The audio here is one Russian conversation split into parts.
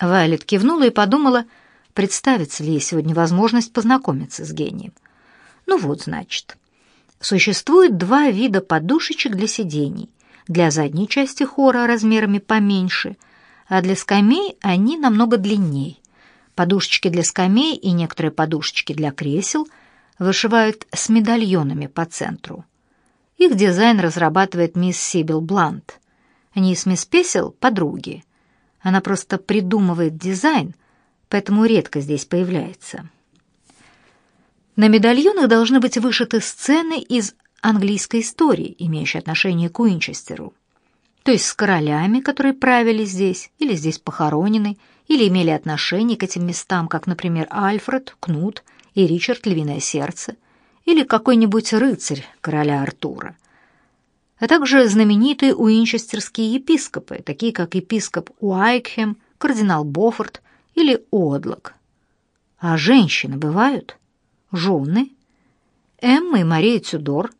Вайлет кивнула и подумала, представится ли ей сегодня возможность познакомиться с гением. Ну вот, значит. Существует два вида подушечек для сидений. Для задней части хора размерами поменьше, а для скамей они намного длиннее. Подушечки для скамей и некоторые подушечки для кресел вышивают с медальонами по центру. Их дизайн разрабатывает мисс Сибил Блант. Они с мисс Песел — подруги. Она просто придумывает дизайн, поэтому редко здесь появляется. На медальонах должны быть вышиты сцены из английской истории, имеющие отношение к Уинчестеру. То есть с королями, которые правили здесь, или здесь похоронены, или имели отношение к этим местам, как, например, Альфред, Кнут и Ричард Львиное Сердце, или какой-нибудь рыцарь короля Артура. А также знаменитые уинчестерские епископы, такие как епископ Уайкхем, кардинал Боффорд или Одлок. А женщины бывают? Жены? Эмма и Мария Тюдор.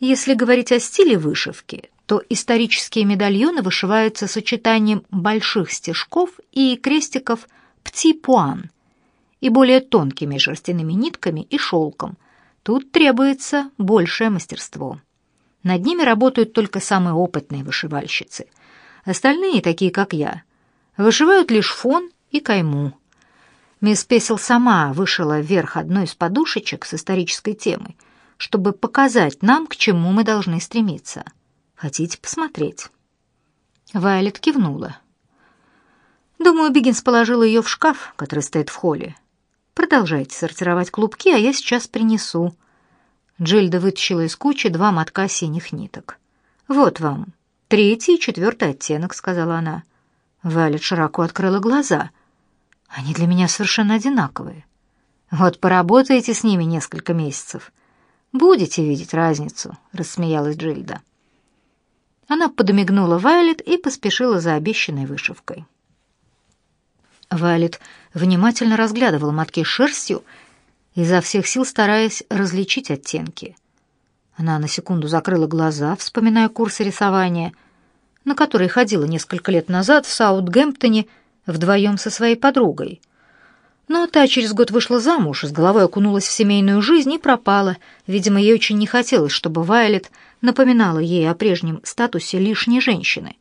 Если говорить о стиле вышивки, то исторические медальоны вышиваются сочетанием больших стежков и крестиков пти-пуан и более тонкими шерстяными нитками и шелком. Тут требуется большее мастерство. Над ними работают только самые опытные вышивальщицы. Остальные, такие как я, вышивают лишь фон и кайму. Мисс Песел сама вышила вверх одной из подушечек с исторической темой, чтобы показать нам, к чему мы должны стремиться. Хотите посмотреть?» Вайлет кивнула. «Думаю, Биггинс положил ее в шкаф, который стоит в холле. Продолжайте сортировать клубки, а я сейчас принесу». Джильда вытащила из кучи два мотка синих ниток. «Вот вам, третий и четвертый оттенок», — сказала она. Вайлет широко открыла глаза. «Они для меня совершенно одинаковые. Вот поработаете с ними несколько месяцев. Будете видеть разницу», — рассмеялась Джильда. Она подмигнула Вайлет и поспешила за обещанной вышивкой. Вайлет внимательно разглядывала мотки шерстью, изо всех сил стараясь различить оттенки. Она на секунду закрыла глаза, вспоминая курсы рисования, на которые ходила несколько лет назад в Саутгемптоне вдвоем со своей подругой. Но та через год вышла замуж, с головой окунулась в семейную жизнь и пропала. Видимо, ей очень не хотелось, чтобы Вайлет напоминала ей о прежнем статусе лишней женщины.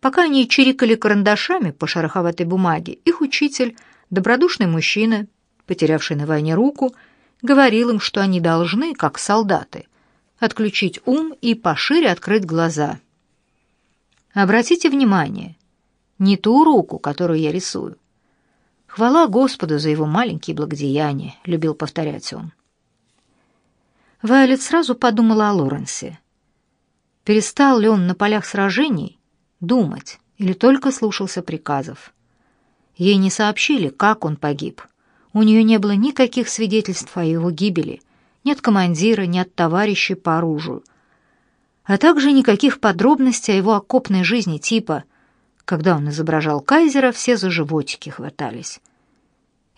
Пока они чирикали карандашами по шероховатой бумаге, их учитель, добродушный мужчина, потерявший на войне руку, говорил им, что они должны, как солдаты, отключить ум и пошире открыть глаза. Обратите внимание, не ту руку, которую я рисую. Хвала Господу за его маленькие благодеяния, любил повторять он. Вайолет сразу подумала о Лоренсе. Перестал ли он на полях сражений думать или только слушался приказов? Ей не сообщили, как он погиб. У нее не было никаких свидетельств о его гибели, ни от командира, ни от товарищей по оружию, а также никаких подробностей о его окопной жизни типа «когда он изображал кайзера, все за животики хватались»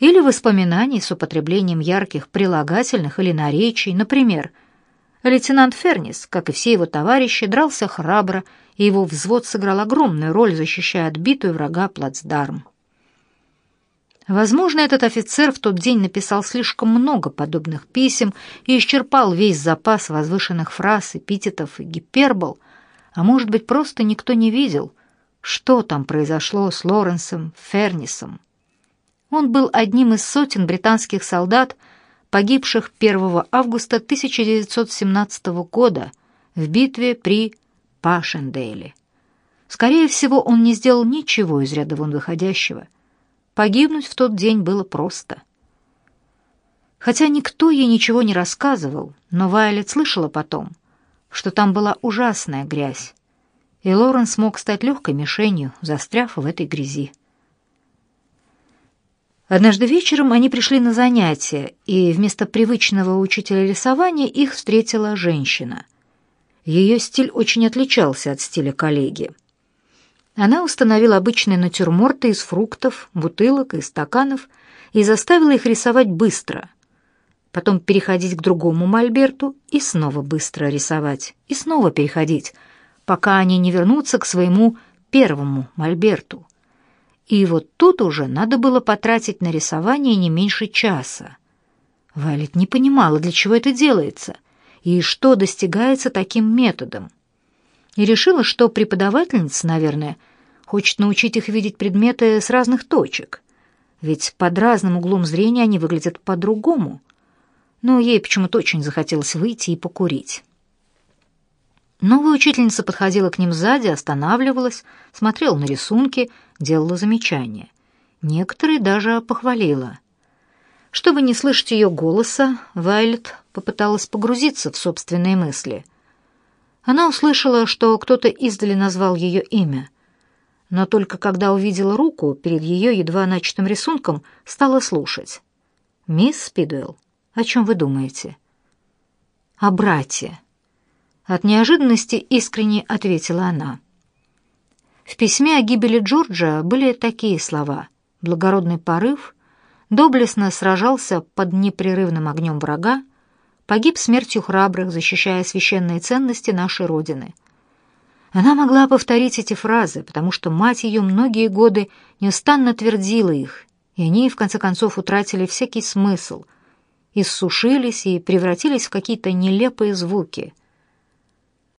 или воспоминаний с употреблением ярких прилагательных или наречий, например, лейтенант Фернис, как и все его товарищи, дрался храбро, и его взвод сыграл огромную роль, защищая отбитую врага плацдарм. Возможно, этот офицер в тот день написал слишком много подобных писем и исчерпал весь запас возвышенных фраз, эпитетов и гипербол, а может быть, просто никто не видел, что там произошло с Лоренсом Фернисом. Он был одним из сотен британских солдат, погибших 1 августа 1917 года в битве при Пашендейле. Скорее всего, он не сделал ничего из ряда вон выходящего. Погибнуть в тот день было просто. Хотя никто ей ничего не рассказывал, но Вайлет слышала потом, что там была ужасная грязь, и Лоренс мог стать легкой мишенью, застряв в этой грязи. Однажды вечером они пришли на занятия, и вместо привычного учителя рисования их встретила женщина. Ее стиль очень отличался от стиля коллеги. Она установила обычные натюрморты из фруктов, бутылок и стаканов и заставила их рисовать быстро. Потом переходить к другому мольберту и снова быстро рисовать, и снова переходить, пока они не вернутся к своему первому мольберту И вот тут уже надо было потратить на рисование не меньше часа. Вайлет не понимала, для чего это делается и что достигается таким методом. И решила, что преподавательница, наверное, хочет научить их видеть предметы с разных точек, ведь под разным углом зрения они выглядят по-другому. Но ей почему-то очень захотелось выйти и покурить. Новая учительница подходила к ним сзади, останавливалась, смотрела на рисунки, делала замечания. Некоторые даже похвалила. Чтобы не слышать ее голоса, Вайлет попыталась погрузиться в собственные мысли. Она услышала, что кто-то издали назвал ее имя, но только когда увидела руку перед ее едва начатым рисунком, стала слушать. «Мисс Спидуэлл, о чем вы думаете?» «О брате», от неожиданности искренне ответила она. В письме о гибели Джорджа были такие слова. Благородный порыв, доблестно сражался под непрерывным огнем врага, погиб смертью храбрых, защищая священные ценности нашей Родины. Она могла повторить эти фразы, потому что мать ее многие годы неустанно твердила их, и они, в конце концов, утратили всякий смысл, иссушились и превратились в какие-то нелепые звуки —